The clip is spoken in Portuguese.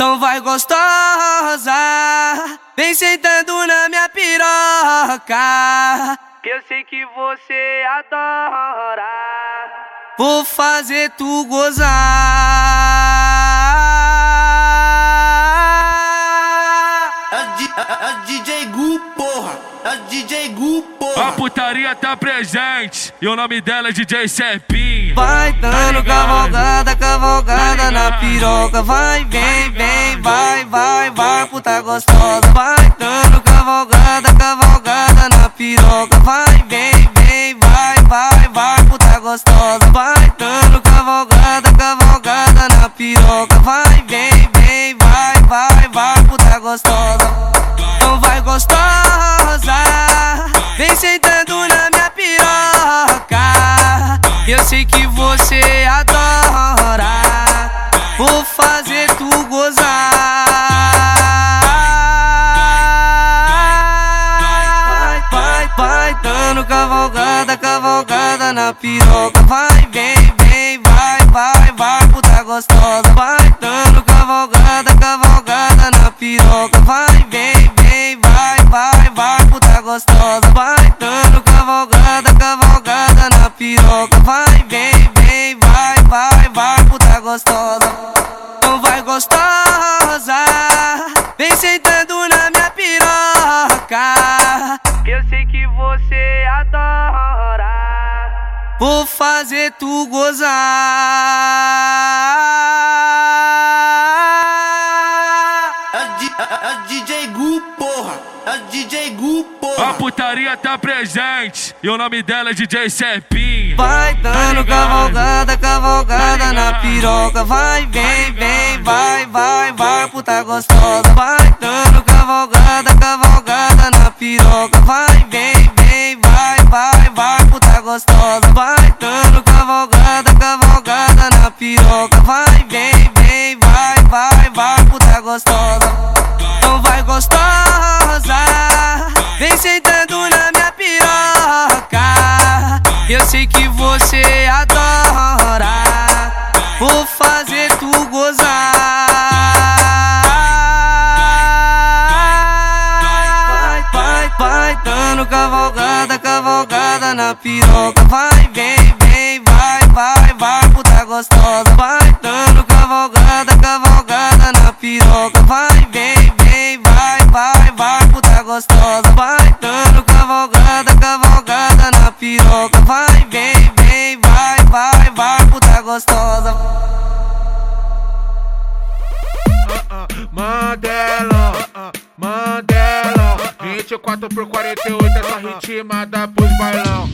Então vai gostosa, vem sentando na minha piroca. Que eu sei que você adora. Vou fazer tu gozar. A, DJ Gu, porra! A DJ Gu, porra! A putaria tá presente e o nome dela é DJ Sepinho. Vai dando cavalgada, cavalgada na piroca. Vai, vem, vem, vai, vai, vai, puta gostosa. Vai dando cavalgada, cavalgada na piroca. Vai, vem, vem, vai, vai, vai, puta gostosa. Vai dando cavalgada, cavalgada na piroca. Vai, vem, vem, vai, vai, vai, puta gostosa. Então vai gostosa, vem sentando Eu sei que você adora, vou fazer tu gozar. Vai, vai, dando cavalgada, cavalgada na piroca. Vai, vem, vem, vai, vai, vai, puta gostosa. Vai dando cavalgada, cavalgada na piroca. Vai, vem, vem, vai, vai, vai, puta gostosa. Vai, vem, vem, vai, vai, vai, puta gostosa. Então vai gostosa, vem sentando na minha piroca. Que eu sei que você adora. Vou fazer tu gozar. A, DJ Gu, porra! A DJ Gu, porra! A putaria tá presente e o nome dela é DJ Sepinho. Vai dando cavalgada, cavalgada na piroca. Vai, vem, vem, vai, vai, vai, puta gostosa. Vai dando cavalgada, cavalgada na piroca. Vai, vem, vem, vai, vai, vai, puta gostosa. Vai dando cavalgada, cavalgada na piroca. Vai, vem, vem, vai, vai, vai, puta gostosa. Então vai gostosa, vem sentando sei que você adora, vou fazer tu gozar. Vai, vai, dando cavalgada, cavalgada na piroca. Vai, vem, vem, vai, vai, vai, puta gostosa. Vai dando cavalgada, cavalgada na piroca. Vai, gostosa. Mandela, Mandela 24 por 48 essa ritmada pros bailão